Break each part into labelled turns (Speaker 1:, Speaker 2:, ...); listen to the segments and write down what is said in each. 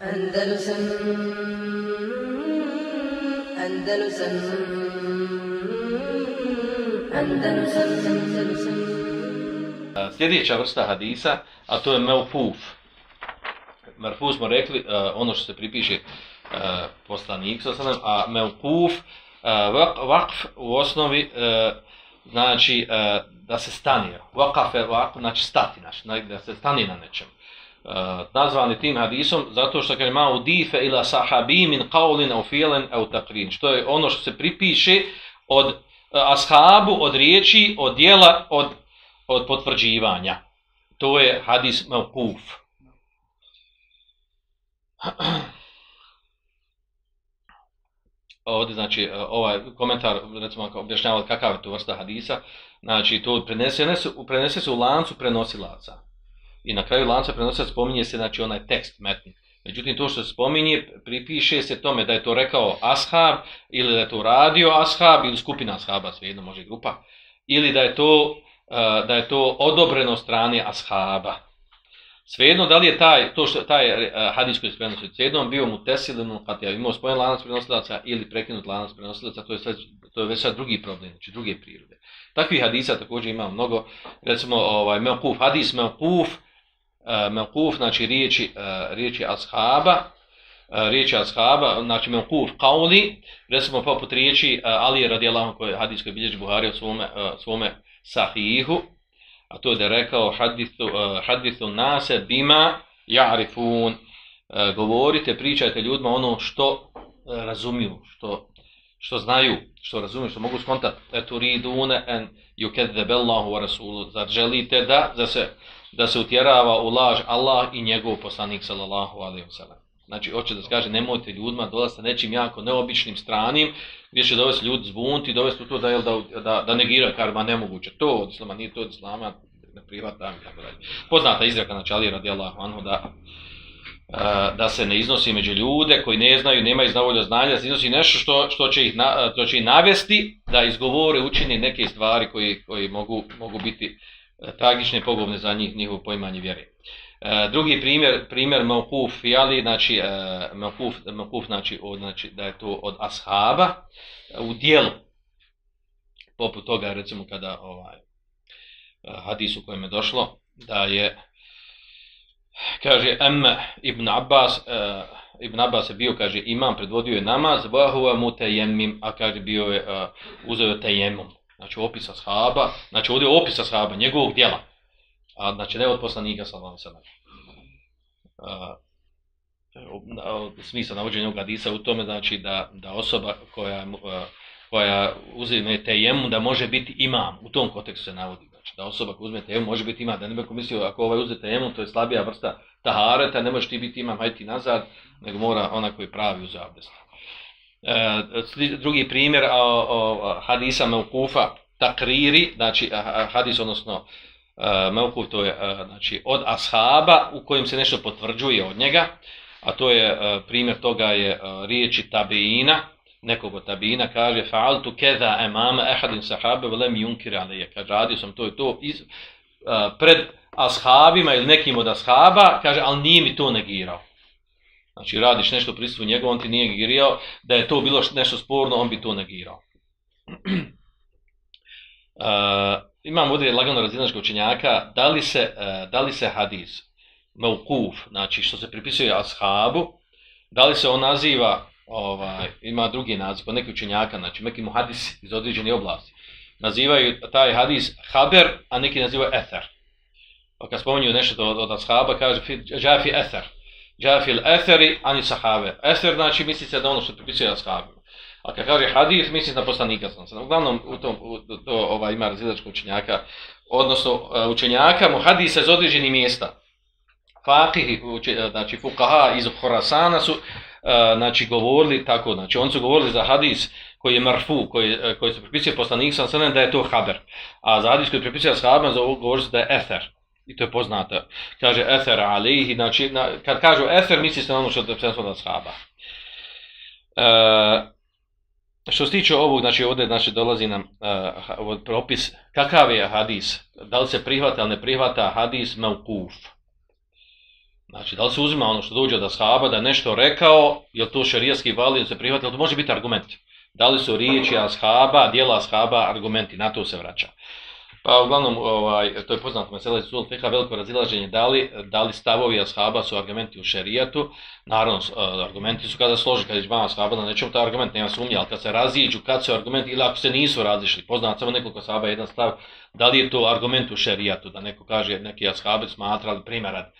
Speaker 1: Andalusam Andalusam Andalusam Andalusam
Speaker 2: Sljedeća vrsta hadisa, a to je meufuf. Merfu smo rekli, uh, ono što se pripiše uh, poslanik, a meufuf, uh, vakf u osnovi, uh, znači uh, da se stane. Vakaf je vakf, znači stati, znači, da se stani na nečem. Eh, nazvani tim hadisom zato što kaže ma udife ila sahabi min qawlin au fi'lin au taqrin. Što je ono što se pripiše od uh, ashabu od riječi od djela od od potvrđivanja. To je hadis mauquf ovdje znači eh, ovaj komentar recimo kako objašnjava kakav je to vrsta hadisa znači to prenese se prenese se u lancu prenosilaca. I na kraju lanca prenosa spominje se znači onaj tekst metni. Međutim, to što se spominje, pripiše se tome da je to rekao ashab, ili da je to radio ashab, ili skupina ashaba, svejedno može grupa, ili da je to, e, da je to odobreno strane ashaba. Svejedno, da li je taj, to što, taj e, hadis koji se prenosi, svejedno bio mu tesilinu, kad je imao spojen lanac prenosilaca ili prekinut lanac prenosilaca, to je, sve, to je već sad drugi problem, znači druge prirode. Takvih hadisa također ima mnogo, recimo, ovaj, meokuf, hadis meokuf, uh, E, melkuf, znači riječi, e, riječi ashaba, e, riječi ashaba, znači melkuf kauli, recimo poput riječi Ali radijallahu koji je hadijskoj koji bilježi Buhari u svome, svome sahihu, a to je da je rekao hadithu, hadithu nase bima ja'rifun, govorite, pričajte ljudima ono što razumiju, što, što znaju, što razumiju, što mogu skontati, eto ridune en yukedebellahu wa rasulu, zar želite da, da se da se utjerava u laž Allah i njegov poslanik sallallahu alejhi ve sellem. Znači hoće da kaže nemojte ljudima dolaziti nečim jako neobičnim stranim gdje će dovesti ljudi zbunti, dovesti u to da jel, da da da negira karma nemoguće. To od islama nije to od islama ne privatam, i tako dalje. Poznata izreka na Ali radijallahu anhu da da se ne iznosi među ljude koji ne znaju, nemaju dovoljno znanja, da se iznosi nešto što, što, će ih na, to će ih navesti da izgovore, učini neke stvari koji, koji mogu, mogu biti e, tragične i pogubne za njih, njihovo poimanje vjere. E, drugi primjer, primjer Mokuf Jali, znači, e, Mokuf, Mokuf znači, od, znači da je to od ashaba u dijelu, poput toga, recimo, kada ovaj, hadis u kojem je došlo, da je, kaže, M. Ibn Abbas, e, Ibn Abbas je bio, kaže, imam, predvodio je namaz, vahuva mu tejemim, a kaže, bio je, uh, uzeo tejemom, znači opis ashaba, znači ovdje je opis ashaba, njegovog djela, a znači ne od poslanika sa vam Uh, Smisla navođenja ovog hadisa u tome znači da, da osoba koja, e, koja uzime tejemu da može biti imam, u tom kontekstu se navodi. Znači da osoba koja uzme temu može biti imam, da ne bi mislio ako ovaj uzme temu to je slabija vrsta tahareta, ne možeš ti biti imam, hajti nazad, nego mora ona koji pravi uz abdest. E, drugi primjer o, o hadisa Meukufa takriri, znači hadis odnosno e, Meukuf to je e, znači, od ashaba u kojem se nešto potvrđuje od njega, a to je e, primjer toga je e, riječi tabeina, nekog od tabina, kaže fa'altu keza emama ehadin sahabe velem junkir alije, kaže radio sam to i to iz, uh, pred ashabima ili nekim od ashaba, kaže ali nije mi to negirao. Znači, radiš nešto prisutu njegov, on ti nije negirao, da je to bilo nešto sporno, on bi to negirao. uh, imam ovdje lagano razinačka učenjaka, da li se, uh, da li se hadis, mevkuf, znači što se pripisuje ashabu, da li se on naziva, ovaj, ima drugi naziv, po neki učenjaka, znači neki mu hadis iz određene oblasti, nazivaju taj hadis haber, a neki nazivaju ether. Pa kad spominju nešto od, od ashaba, kaže, jafi ether, Džafil Etheri ani sahabe. Ether znači misli se da ono što pripisuje ashabima. A kad kaže hadis, misli na poslanika sam se. Uglavnom, u tom, u, to ova, ima razilačko učenjaka, odnosno e, učenjaka mu hadisa iz određenih mjesta. Fakih, e, znači fukaha iz Horasana su, znači govorili tako, znači oni su govorili za hadis koji je marfu, koji, e, koji se pripisuje poslanik sam se da je to haber. A za hadis koji pripisuje ovo govori se da je ether. I to je poznato. Kaže Ether alihi, znači na, kad kažu Ether, misli se na ono što je prenosno da shaba. E, što se tiče ovog, znači ovdje znači, dolazi nam uh, propis, kakav je hadis, da li se prihvata ili ne prihvata hadis maukuf. Znači, da li se uzima ono što dođe od ashaba, da je nešto rekao, je to šerijski valid, se prihvati, to može biti argument. Da li su riječi ashaba, dijela ashaba, argumenti, na to se vraća. Pa uglavnom, ovaj, to je poznato meselec iz Sul Fiha, veliko razilaženje, da li, da li stavovi ashaba su argumenti u šerijatu. Naravno, e, argumenti su kada složi, kada je ashaba na nečemu, taj argument nema sumnje, ali kad se raziđu, kad su argumenti, ili ako se nisu razišli, poznat samo nekoliko ashaba, jedan stav, da li je to argument u šerijatu, da neko kaže, neki ashabi smatrali, primjerad,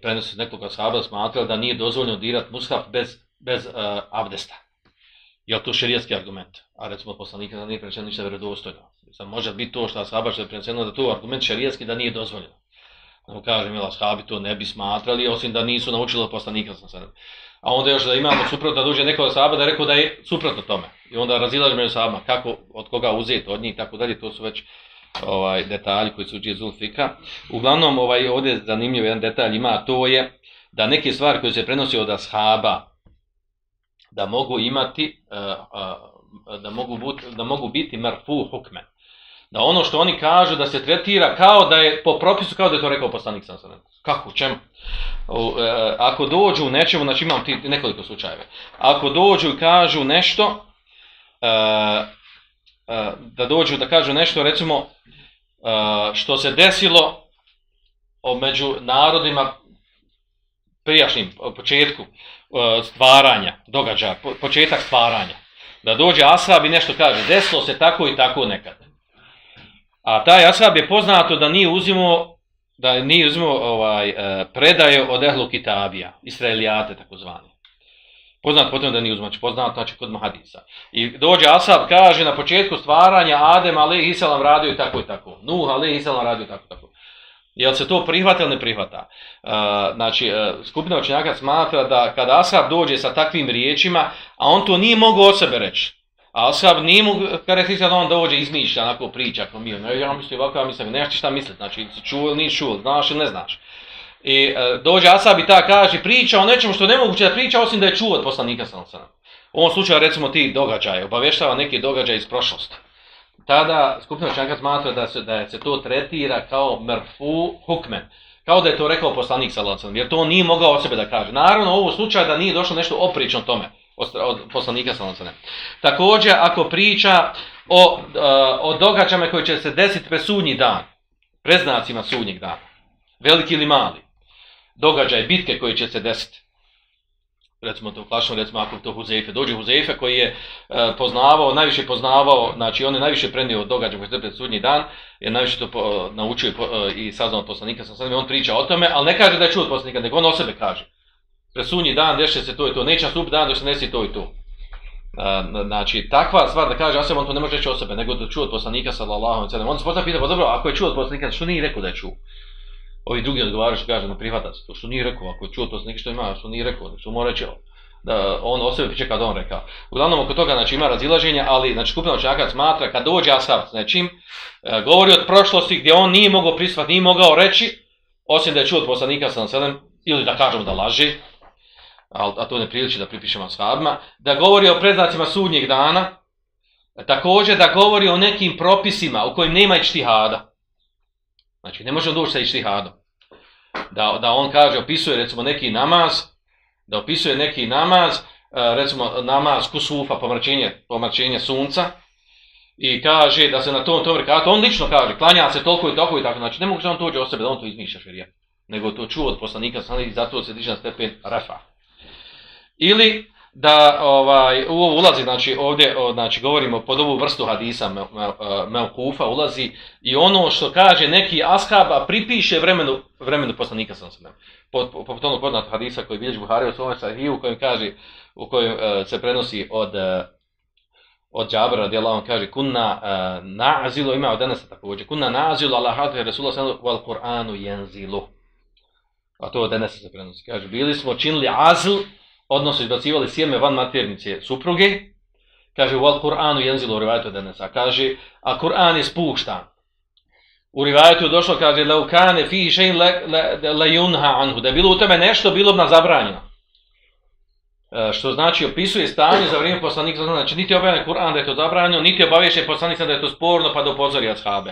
Speaker 2: prenosi nekoliko ashaba smatrali da nije dozvoljeno dirati mushaf bez, bez uh, abdesta. Je to šerijski argument? A recimo poslanika da nije prečeno ništa vredostojno. Sad može biti to što ashaba što je prečeno da to argument šerijski da nije dozvoljeno. Da kažem, jel ashabi to ne bi smatrali, osim da nisu naučili od poslanika sam sad. A onda još da imamo suprotno, da duže neko od ashaba da rekao da je suprotno tome. I onda razilaži među ashabima, kako, od koga uzeti od njih i tako dalje, to su već ovaj detalji koji su uđe Zulfika. Uglavnom, ovaj, ovdje zanimljiv jedan detalj ima, to je da neke stvari koje se prenosi od ashaba, da mogu imati uh, uh, da mogu biti da mogu biti marfu hukme. Da ono što oni kažu da se tretira kao da je po propisu kao da je to rekao poslanik sam sam kako? Čemu? Uh, ako dođu u nečemu znači imam ti nekoliko slučajeva. Ako dođu i kažu nešto uh, E, da dođu da kažu nešto recimo e, što se desilo među narodima prijašnjim početku e, stvaranja, događaja, početak stvaranja. Da dođe Asab i nešto kaže, desilo se tako i tako nekad. A taj Asab je poznato da nije uzimo da nije uzimo ovaj, predaje od Ehlu Kitabija, Israelijate takozvani. Poznat potom da nije uzmač, znači poznat znači kod Mahadisa. I dođe Asab, kaže na početku stvaranja Adem, ali Isalam radio tako i tako. Nuh, ali Isalam radio tako i tako. Jel se to prihvata ili ne prihvata? Uh, znači, uh, skupina učenjaka smatra da kada Ashab dođe sa takvim riječima, a on to nije mogao o sebe reći, a Ashab nije mogu karakterisati da on dođe izmišlja, onako priča, ako mi, ne, ja mislim ovako, ja mislim, nešto šta misliti, znači, čuo ili nije čuo, znaš ili ne znaš. I uh, dođe Asab i ta kaže, priča o nečemu što je nemoguće da priča, osim da je čuo od poslanika sa U ovom slučaju, recimo, ti događaje, obavještava neke događaje iz prošlosti tada skupina učenjaka smatra da se da se to tretira kao mrfu hukmen. Kao da je to rekao poslanik sallallahu alejhi jer to on nije mogao o sebe da kaže. Naravno, u ovom slučaju da nije došlo nešto oprično tome od, poslanika sallallahu alejhi Također ako priča o e, o događajima koji će se desiti pre sudnji dan, preznacima sudnjeg dana, veliki ili mali, događaj bitke koji će se desiti recimo to plašno, recimo ako to Huzeife, dođe Huzeife koji je e, poznavao, najviše poznavao, znači on je najviše prenio događaj koji se pred sudnji dan, je najviše to po, naučio i, po, e, i saznao od poslanika, sam sad on priča o tome, ali ne kaže da je čuo od poslanika, nego on o sebe kaže. Pred sudnji dan deše se to i to, neće nastup dan dok se nesi to i to. E, znači, takva stvar da kaže, ja on to ne može reći o sebe, nego da čuo od poslanika, sallallahu alaihi sallam. On se postavlja pita, pa dobro, ako je čuo od poslanika, što nije rekao da je čuo? Ovi drugi odgovaraju što kaže, ne prihvata se, to što nije rekao, ako je čuo to neki što ima, što nije rekao, što mu reći, da on o sebi piše kad on rekao. Uglavnom, oko toga znači, ima razilaženja, ali znači, skupina učenjaka smatra, kad dođe Asab s nečim, e, govori od prošlosti gdje on nije mogao prisvati, nije mogao reći, osim da je čuo od poslanika sa sedem, ili da kažemo da laže, a to ne priliči da pripišemo Asabima, da govori o predznacima sudnjeg dana, također da govori o nekim propisima u kojim nema ištihada. Znači, ne može doći sa ištihadom. Da, da on kaže, opisuje recimo neki namaz, da opisuje neki namaz, e, recimo namaz kusufa, pomračenje, pomračenje sunca, i kaže da se na tom tom rekatu, on lično kaže, klanja se toliko i toliko i tako, znači ne mogu da on tođe o sebe, da on to izmišlja širija, nego to čuo od poslanika, i zato se diže na stepen rafa. Ili, da ovaj u ovo ulazi znači ovdje znači govorimo pod ovu vrstu hadisa e, Melkufa ulazi i ono što kaže neki ashaba pripiše vremenu vremenu poslanika sallallahu alejhi ve sellem. Po tom poznat hadisa koji bilježi Buhari u svom sahihu u kojem kaže u kojem uh, se prenosi od uh, od Džabra radijallahu anhu kaže kunna uh, na'zilu ima od danas takođe kunna na'zilu ala hadhi rasulullah sallallahu alejhi ve sellem wal qur'anu yanzilu a to od danas se prenosi. Kaže bili smo činili azl odnosno izbacivali sjeme van maternice supruge, kaže u Al-Kur'anu jenzilo u rivajtu denesa, kaže, a Kur'an je spuštan. U rivajtu je došlo, kaže, la ukane fi šein la, la, la yunha anhu, da je bilo u tebe nešto, bilo bi na zabranjeno. E, što znači, opisuje stanje za vrijeme poslanika, znači, niti objavljene Kur'an da je to zabranjeno, niti obavješen poslanik da je to sporno, pa da upozori ashabe.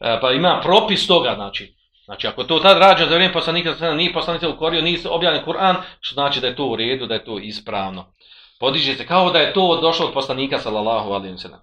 Speaker 2: E, pa ima propis toga, znači, Znači, ako to tad rađa za vrijeme poslanika, sada nije poslanik ukorio, nije objavljen Kur'an, što znači da je to u redu, da je to ispravno. Podiže se kao da je to došlo od poslanika, sallallahu alaihi wa sallam.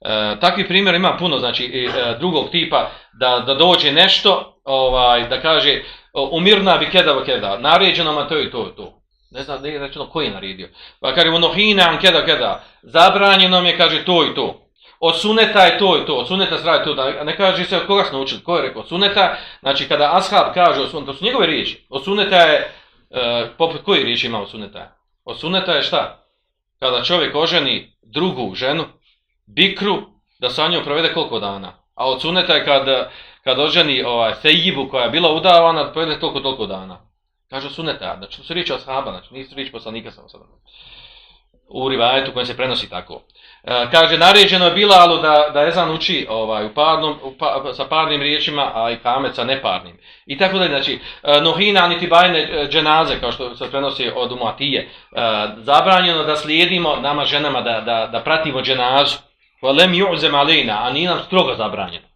Speaker 2: E, takvi primjer ima puno, znači e, e, drugog tipa, da, da dođe nešto, ovaj, da kaže, umirna bi keda bi keda, naređeno ma to i to i to. Ne znam, ne je rečeno koji je naredio. Pa kaže, ono hina keda keda, zabranjeno mi je, kaže, to i to. Od suneta je to i to, od suneta se radi to, da ne kaže se od koga smo učili, ko je rekao od suneta, znači kada ashab kaže od suneta, to su njegove riječi, od suneta je, e, poput koji riječi ima od suneta? Od suneta je šta? Kada čovjek oženi drugu ženu, bikru, da sa njom provede koliko dana. A od suneta je kad, kad oženi ovaj, sejibu koja je bila udavana, da provede toliko, toliko dana. Kaže od suneta, znači to su riječi ashaba, znači nisu riječi poslanika samo sada. U rivajetu kojem se prenosi tako. E, kaže, naređeno je Bilalu da, da Ezan uči ovaj, u parnom, u pa, sa parnim riječima, a i kamet sa neparnim. I tako da, znači, e, nohina niti bajne e, dženaze, kao što se prenosi od umatije, zabranjeno da slijedimo nama ženama, da, da, da pratimo dženazu. Lem ju'zem alejna, a nije nam strogo zabranjeno.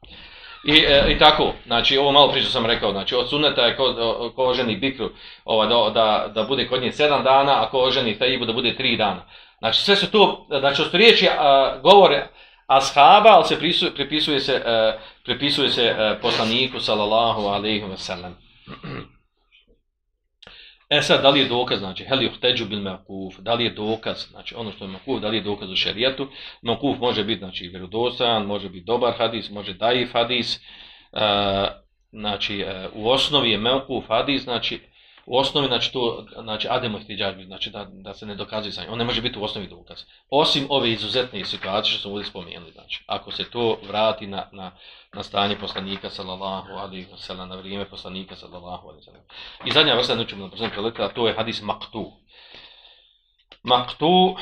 Speaker 2: I, e, I tako, znači, ovo malo priča sam rekao, znači, od suneta je ko, ko oženi bikru ovaj, da, da, da bude kod nje sedam dana, a ko oženi tajibu da bude tri dana. Znači sve su to, znači što riječi a, govore ashaba, ali se pripisuje, pripisuje se, a, pripisuje se a, poslaniku sallallahu alejhi ve sellem. E sad, da li je dokaz, znači, heli uhteđu bil mekuf, da li je dokaz, znači, ono što je mekuf, da li je dokaz u šerijetu, mekuf može biti, znači, verodosan, može biti dobar hadis, može daif hadis, e, znači, a, u osnovi je mekuf hadis, znači, u osnovi znači to znači ademo ihtiđađ znači da, da se ne dokazuje sa njim. On ne može biti u osnovi dokaz. Osim ove izuzetne situacije što smo ovdje spomenuli, znači ako se to vrati na, na, na stanje poslanika sallallahu alaihi wa sallam, na vrijeme poslanika sallallahu alaihi wa sallam. I zadnja vrsta nećemo na brzinu a to je hadis maktu. Maktu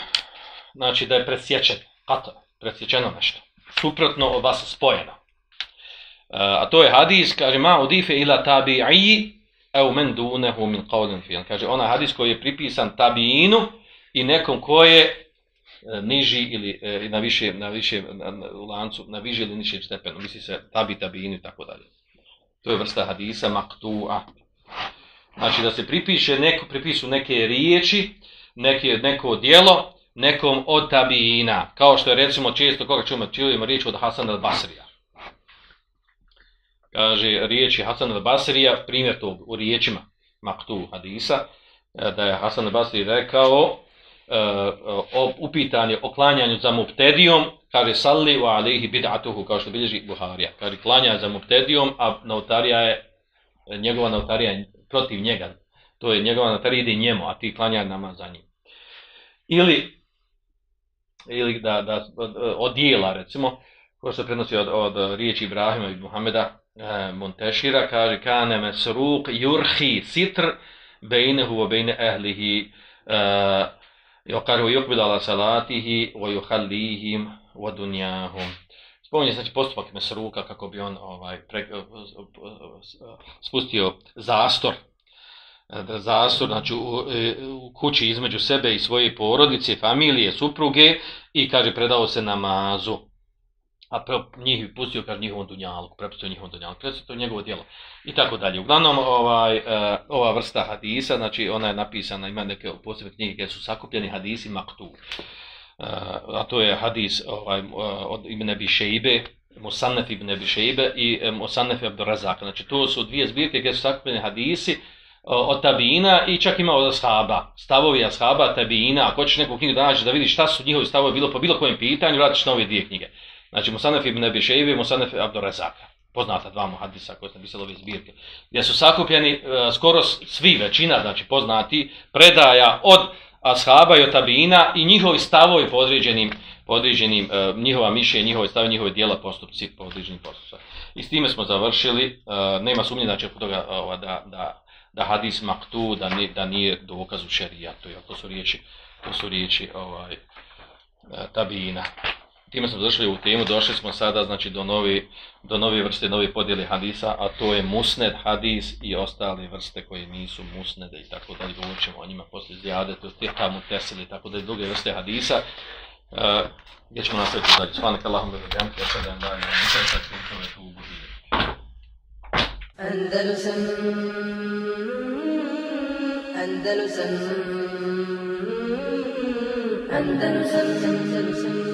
Speaker 2: znači da je presječen, kata, presječeno nešto. Suprotno od vas spojeno. Uh, a to je hadis, kaže ma udife ila tabi'i au men dunehu min qawlin fi. Kaže ona hadis koji je pripisan tabiinu i nekom ko je e, niži ili e, na više na više na, na, u lancu na više ili nižem stepenu. Misli se tabi tabiinu i tako dalje. To je vrsta hadisa maktu'a. Znači da se pripiše neko pripisu neke riječi neke neko djelo nekom od tabiina kao što je recimo često koga čujemo čujemo riječ od Hasan al-Basrija kaže riječi Hasan al-Basrija, primjer tog u riječima Maktu hadisa, e, da je Hasan al-Basri rekao e, e, uh, upitanje o klanjanju za mubtedijom, kaže salli wa alihi bid'atuhu, kao što bilježi Buharija. Kaže klanja za mubtedijom, a notarija je, njegova notarija je protiv njega. To je njegova notarija ide njemu, a ti klanja nama za njim. Ili, ili da, da od dijela, recimo, ko se prenosi od, od riječi Ibrahima i Muhameda, E, Montešira kaže kane mesruq yurhi sitr bejnehu wa bejne ehlihi. E, I okaru yukbil ala salatihi wa yuhallihim wa dunjahum spominje znači postupak mesruka kako bi on ovaj pre, e, spustio zastor. E, zastor znači u, u kući između sebe i svoje porodice, familije, supruge i kaže predao se namazu a pre, njih bi pustio kaže njihovom dunjalku, prepustio njihovom dunjalku, prepustio to njegovo djelo i tako dalje. Uglavnom ovaj uh, ova vrsta hadisa, znači ona je napisana, ima neke posebne knjige gdje su sakupljeni hadisi maktu. Uh, e, a to je hadis ovaj uh, od Ibn Abi Shaybe, Musannaf Ibn Abi i Musannef Musannaf Abdur Razak. Znači to su dvije zbirke gdje su sakupljeni hadisi od tabina i čak ima od ashaba, stavovi ashaba, tabina, ako hoćeš neku knjigu da nađeš da vidiš šta su njihovi stavovi bilo po bilo kojem pitanju, vratiš na ove dvije knjige. Znači Musanef ibn Abi Shaybi, Musanef Abdurrazak. Poznata dva muhadisa koji su napisali ove zbirke. Gdje su sakupljeni uh, skoro svi, većina, znači poznati, predaja od ashaba i od tabina i njihovi stavovi po određenim, po određenim uh, njihova mišljenja, njihove stave, njihove dijela postupci po određenim postupcima. I s time smo završili. Uh, nema sumnje znači, toga, uh, da, da, da hadis maktu, da, nije, da nije dokaz u šerijatu. To su riječi, to su riječi ovaj, tabina time smo došli u temu, došli smo sada znači do novi do nove vrste, nove podjele hadisa, a to je musned hadis i ostale vrste koje nisu musnede i tako dalje, govorit ćemo o njima poslije zjade, to je tihta tesili, tako da je druge vrste hadisa. Uh, gdje ćemo nastaviti dalje? Svanak Allahom da zadem, ja sada da je, ja nisam sad tu u
Speaker 1: Andalusam Andalusam Andalusam Andalusam